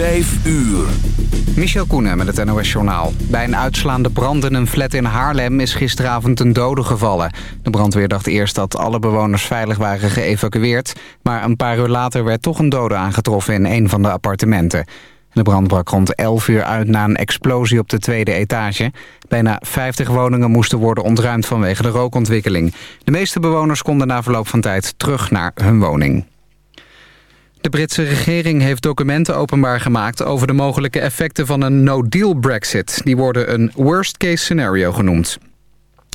5 uur. Michel Koenen met het NOS-journaal. Bij een uitslaande brand in een flat in Haarlem is gisteravond een dode gevallen. De brandweer dacht eerst dat alle bewoners veilig waren geëvacueerd... maar een paar uur later werd toch een dode aangetroffen in een van de appartementen. De brand brak rond 11 uur uit na een explosie op de tweede etage. Bijna 50 woningen moesten worden ontruimd vanwege de rookontwikkeling. De meeste bewoners konden na verloop van tijd terug naar hun woning. De Britse regering heeft documenten openbaar gemaakt... over de mogelijke effecten van een no-deal brexit. Die worden een worst-case scenario genoemd.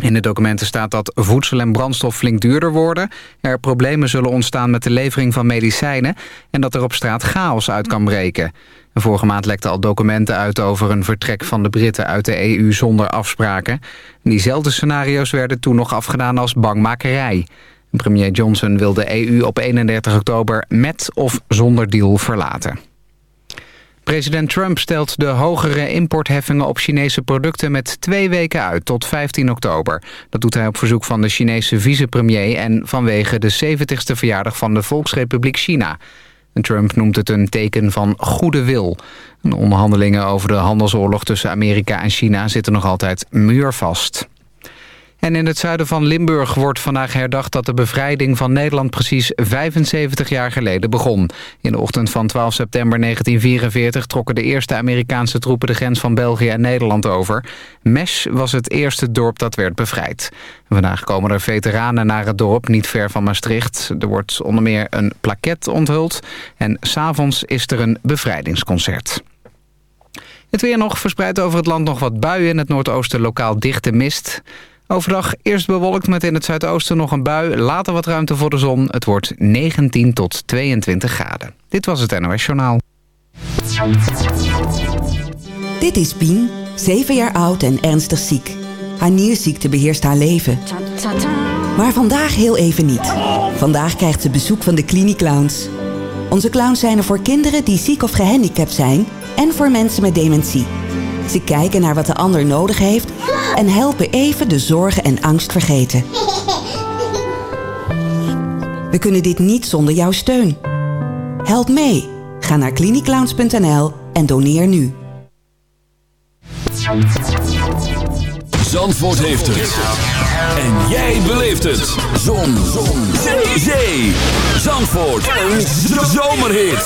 In de documenten staat dat voedsel en brandstof flink duurder worden... er problemen zullen ontstaan met de levering van medicijnen... en dat er op straat chaos uit kan breken. Vorige maand lekten al documenten uit over een vertrek van de Britten uit de EU zonder afspraken. Diezelfde scenario's werden toen nog afgedaan als bangmakerij. Premier Johnson wil de EU op 31 oktober met of zonder deal verlaten. President Trump stelt de hogere importheffingen op Chinese producten met twee weken uit tot 15 oktober. Dat doet hij op verzoek van de Chinese vicepremier en vanwege de 70ste verjaardag van de Volksrepubliek China. Trump noemt het een teken van goede wil. De onderhandelingen over de handelsoorlog tussen Amerika en China zitten nog altijd muurvast. En in het zuiden van Limburg wordt vandaag herdacht dat de bevrijding van Nederland precies 75 jaar geleden begon. In de ochtend van 12 september 1944 trokken de eerste Amerikaanse troepen de grens van België en Nederland over. Mesch was het eerste dorp dat werd bevrijd. Vandaag komen er veteranen naar het dorp, niet ver van Maastricht. Er wordt onder meer een plaket onthuld en s'avonds is er een bevrijdingsconcert. Het weer nog verspreidt over het land nog wat buien. In het noordoosten lokaal dichte mist. Overdag eerst bewolkt met in het zuidoosten nog een bui. Later wat ruimte voor de zon. Het wordt 19 tot 22 graden. Dit was het NOS Journaal. Dit is Pien, 7 jaar oud en ernstig ziek. Haar nierziekte beheerst haar leven. Maar vandaag heel even niet. Vandaag krijgt ze bezoek van de Cliniclowns. Onze clowns zijn er voor kinderen die ziek of gehandicapt zijn... en voor mensen met dementie. Ze kijken naar wat de ander nodig heeft en helpen even de zorgen en angst vergeten. We kunnen dit niet zonder jouw steun. Help mee. Ga naar cliniclowns.nl en doneer nu. Zandvoort heeft het. En jij beleeft het. Zon. Zon. Zee. Zee. Zandvoort. Een zomerhit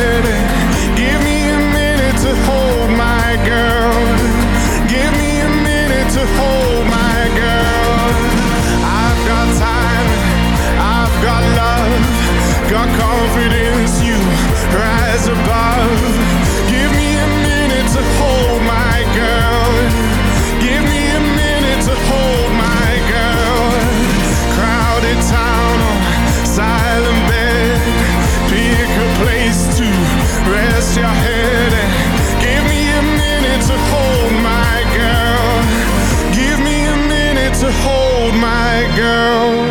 girl.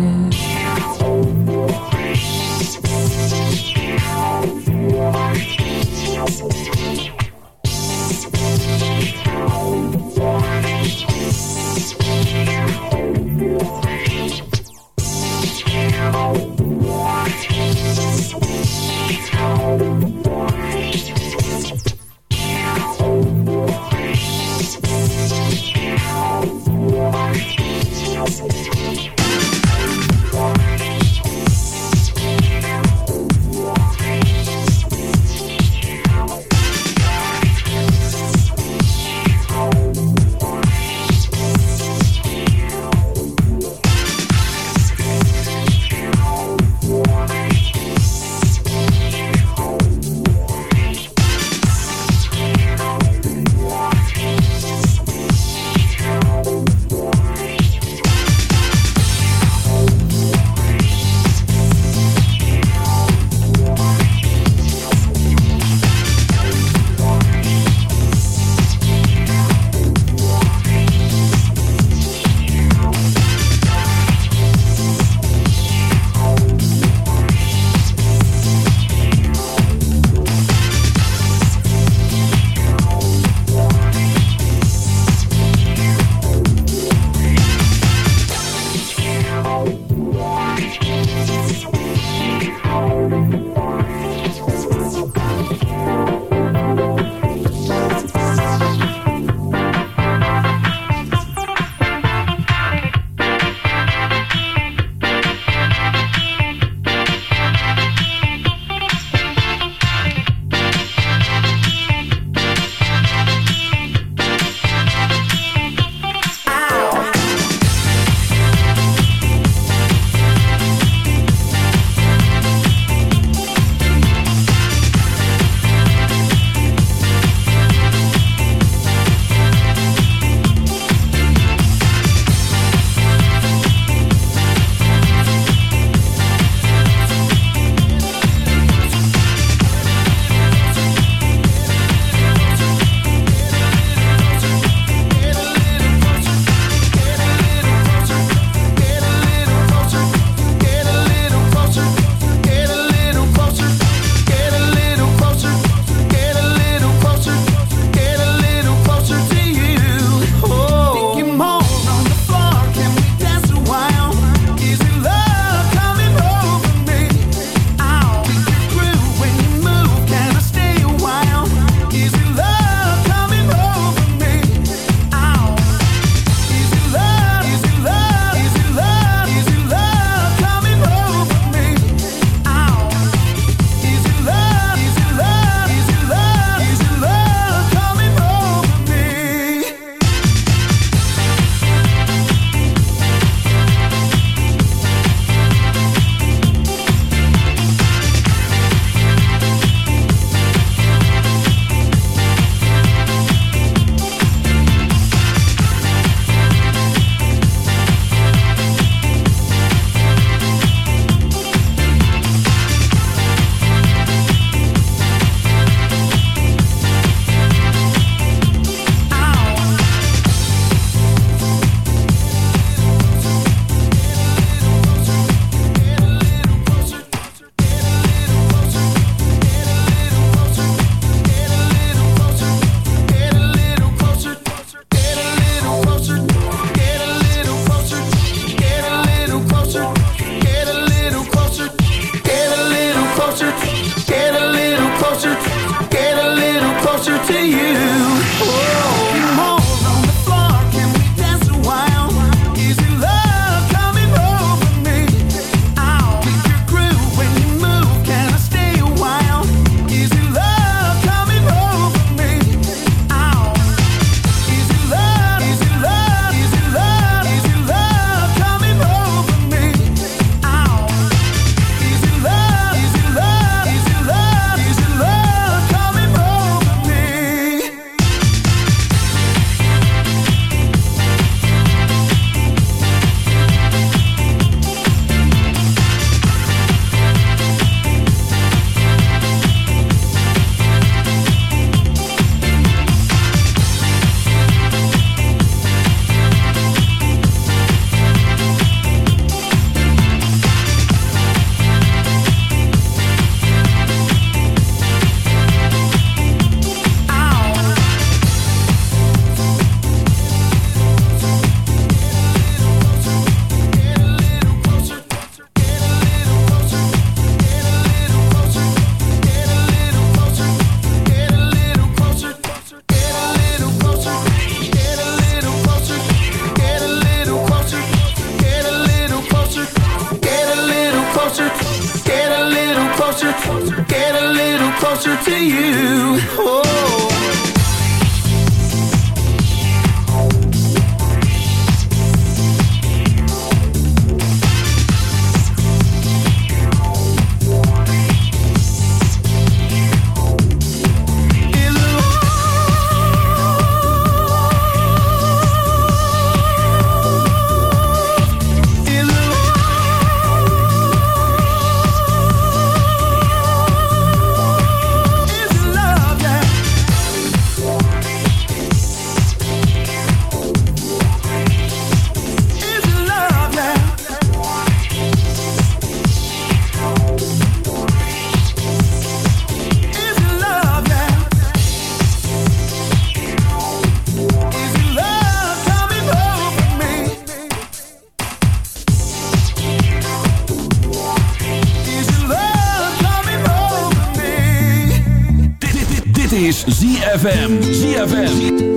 ZFM. ZFM.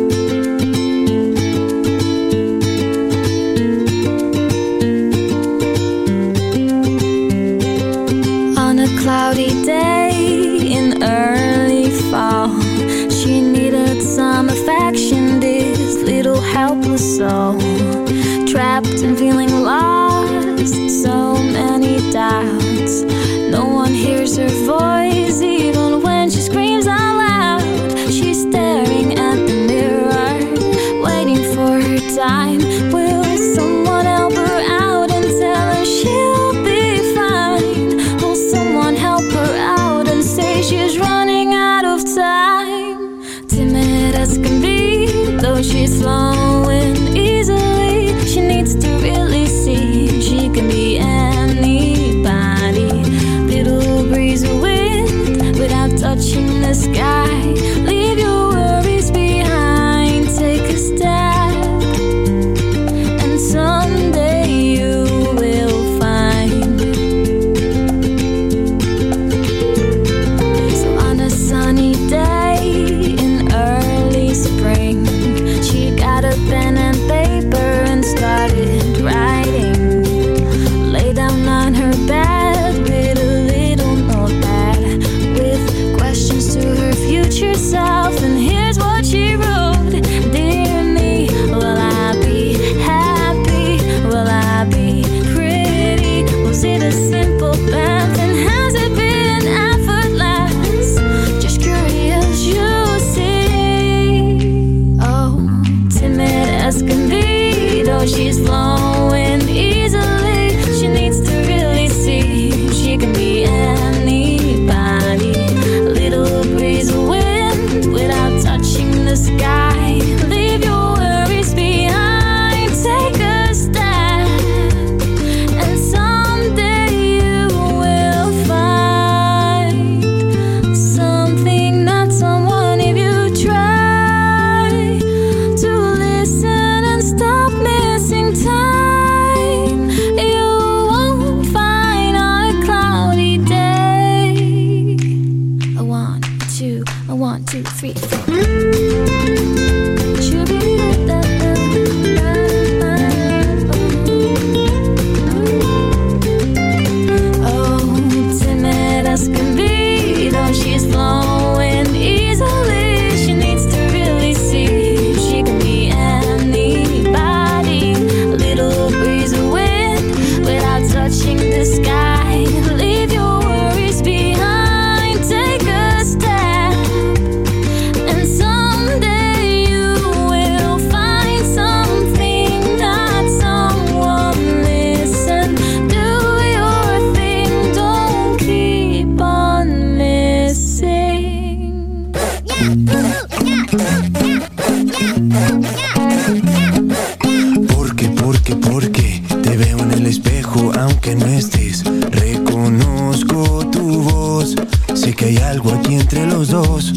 porque te veo en el espejo aunque no estés. Reconozco tu voz, sé que hay algo aquí entre los dos.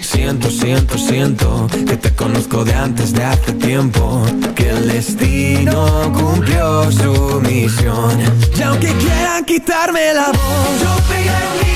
Siento, siento, siento que te conozco de antes de hace tiempo. Que el destino cumplió su misión. Y aunque quieran quitarme la voz, yo pegaré un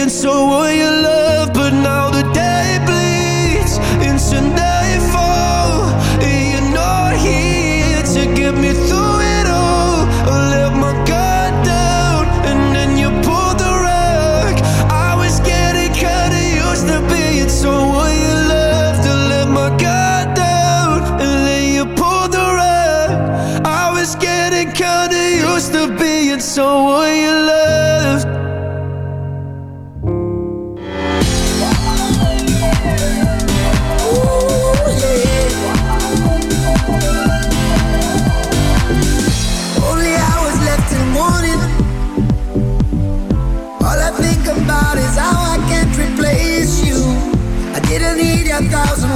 and so were your love But now the day bleeds into nightfall. And you're not here to get me through it all. I let my guard down and then you pulled the rug. I was getting kinda used to being so were your love To let my guard down and then you pulled the rug. I was getting kinda used to being so were your love